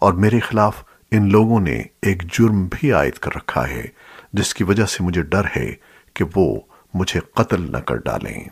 اور میرے خلاف ان لوگوں نے ایک جرم بھی عائد کر رکھا ہے، جس کی وجہ سے مجھے ڈر ہے کہ وہ مجھے قتل نہ کر ڈالیں۔